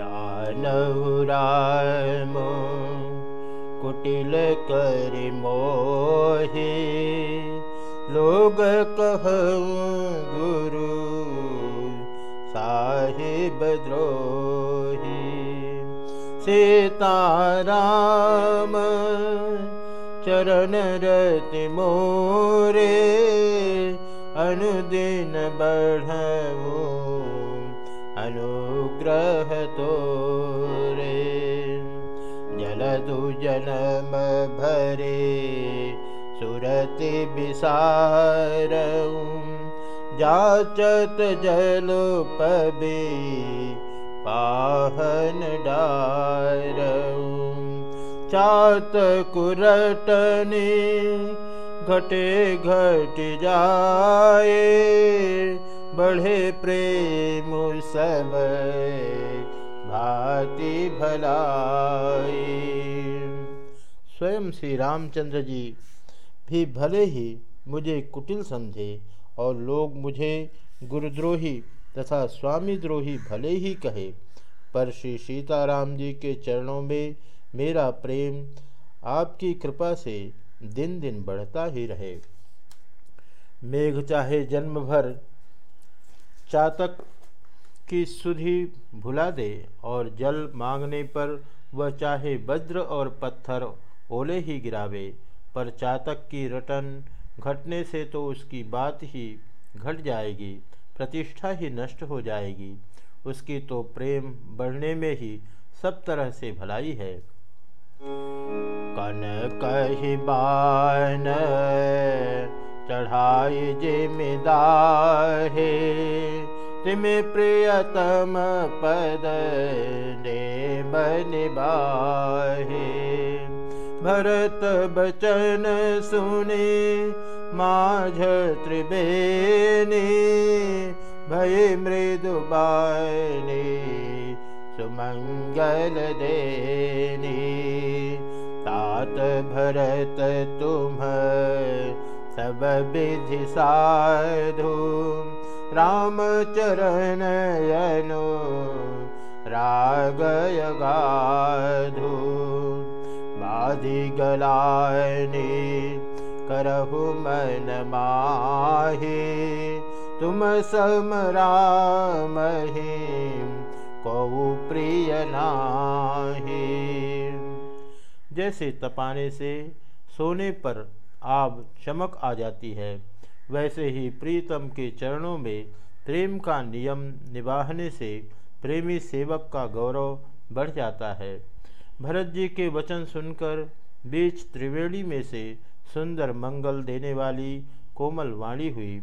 जानम कुटिल कर मोहे। लोग कह गुरु साहिब द्रोही। सीताराम चरण रति मोरे अनुदिन बढ़ू अनुग्रह तोरे जलदु जनम भरे सुरति विसार जाचत जल पबी पाहन डार। चात कुरटनी घटे घट जाए बढ़े प्रेम सब भाति भलाई। स्वयं श्री रामचंद्र जी भी भले ही मुझे कुटिल समझे और लोग मुझे गुरुद्रोही तथा स्वामी द्रोही भले ही कहे, पर श्री सीताराम जी के चरणों में मेरा प्रेम आपकी कृपा से दिन दिन बढ़ता ही रहे। मेघ चाहे जन्म भर चातक की सुधि भुला दे और जल मांगने पर वह चाहे वज्र और पत्थर ओले ही गिरावे, पर चातक की रटन घटने से तो उसकी बात ही घट जाएगी, प्रतिष्ठा ही नष्ट हो जाएगी। उसकी तो प्रेम बढ़ने में ही सब तरह से भलाई है। कन कही बान चढ़ाई जिमिदाहे तिम प्रियतम पद ने बनिबाहे भरत बचन सुने माझ त्रिवेणी। भय मृदुबानी सुमंगल देनी। तात भरत तुम सब विधि साधु। राम चरण यनु, रागय गाधु। बाधि गलानी करहु मन माहे। तुम सम राम कौ प्रिय नाही। जैसे तपाने से सोने पर आब चमक आ जाती है। वैसे ही प्रीतम के चरणों में प्रेम का नियम निभाने से प्रेमी सेवक का गौरव बढ़ जाता है। भरत जी के वचन सुनकर बीच त्रिवेणी में से सुंदर मंगल देने वाली कोमल वाणी हुई।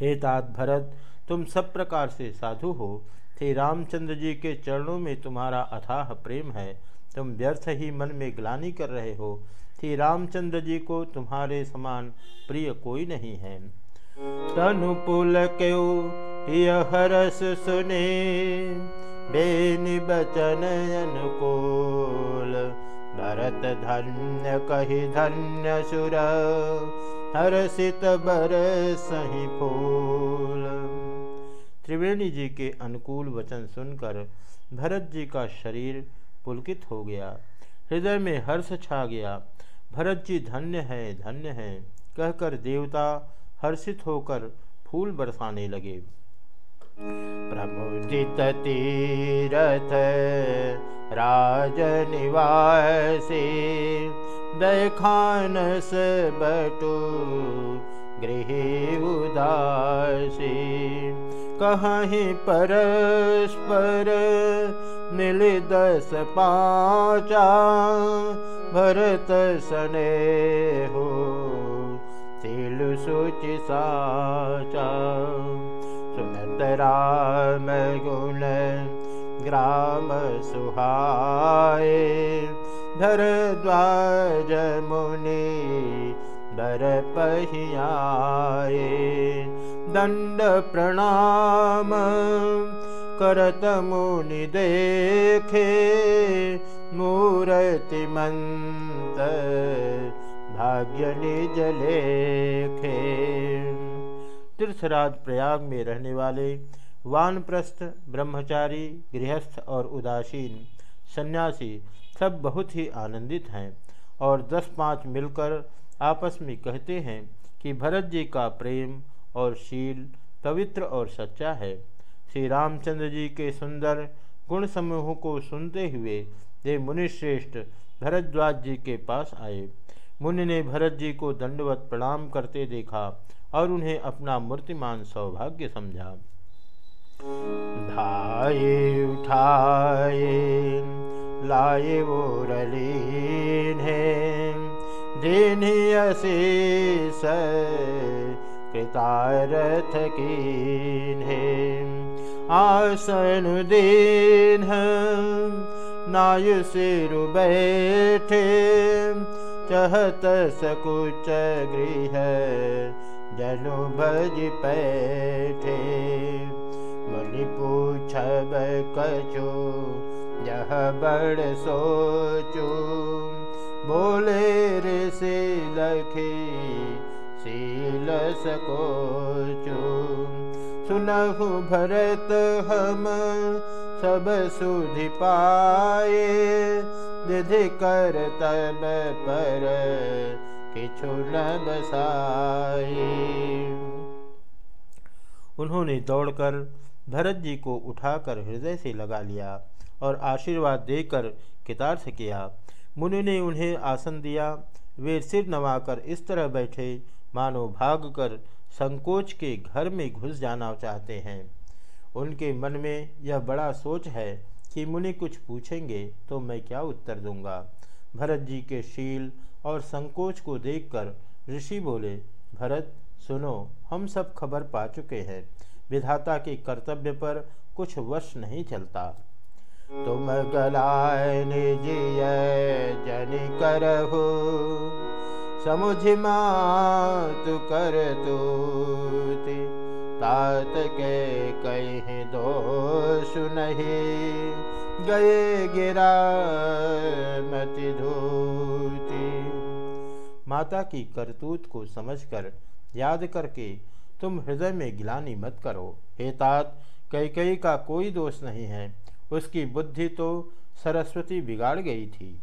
हे तात भरत, तुम सब प्रकार से साधु हो। थे रामचंद्र जी के चरणों में तुम्हारा अथाह प्रेम है। तुम व्यर्थ ही मन में ग्लानी कर रहे हो। थी रामचंद्र जी को तुम्हारे समान प्रिय कोई नहीं है। क्यों हरस सुने? बेनि बचन अनुकूल। भरत धन्य कही धन्य सुर। हर्षित बर सही फूल। त्रिवेणी जी के अनुकूल वचन सुनकर भरत जी का शरीर पुलकित हो गया। हृदय में हर्ष छा गया। भरत जी, धन्य है धन्य है। कहकर देवता हर्षित होकर फूल बरसाने लगे। प्रमुदित तीरथ राजनिवासी दैखानस बटु गृह उदासी। कहीं परस्पर मिल दस पाचा भरत सने हो तिल सुच साचा सुनत राम गुण ग्राम सुहाए धर द्वाज मुनि दर पहियाए दंड प्रणाम करत मुनि देखे, मूर्ति मंत भाग्य निज लेखे। तीर्थराज प्रयाग में रहने वाले वानप्रस्थ, ब्रह्मचारी, गृहस्थ और उदासीन सन्यासी सब बहुत ही आनंदित हैं और दस पाँच मिलकर आपस में कहते हैं कि भरत जी का प्रेम और शील पवित्र और सच्चा है। श्री रामचंद्र जी के सुंदर गुण समूह को सुनते हुए वे मुनिश्रेष्ठ भरद्वाज जी के पास आए। मुनि ने भरत जी को दंडवत प्रणाम करते देखा और उन्हें अपना मूर्तिमान सौभाग्य समझा। धाये उठाए लाए वो रलीन है। कृतारथ कीन है। आसन दीन नायु सिर बैठे चहत सकुच गृह जनु भज पैठे। मुनि पूछब कछु यह बड़ सोचू बोले रे से लखे सील सकोचू सुनहु भरत हम, सब सुधि पाए। विधि कर तब पर किछु न बसाए उन्होंने दौड़कर भरत जी को उठाकर हृदय से लगा लिया और आशीर्वाद देकर कितार्थ किया। मुनि ने उन्हें आसन दिया। वे सिर नवाकर इस तरह बैठे, मानो भाग कर संकोच के घर में घुस जाना चाहते हैं। उनके मन में यह बड़ा सोच है कि मुनि कुछ पूछेंगे तो मैं क्या उत्तर दूँगा। भरत जी के शील और संकोच को देखकर ऋषि बोले, भरत, सुनो, हम सब खबर पा चुके हैं। विधाता के कर्तव्य पर कुछ वश नहीं चलता। तुम गलाय जन करहु समुझ तु कर तू तात के कहीं दोष नहीं। गए गिरा मति धूति। माता की करतूत को समझकर याद करके तुम हृदय में गिलानी मत करो। हे तात कई कई का कोई दोष नहीं है। उसकी बुद्धि तो सरस्वती बिगाड़ गई थी।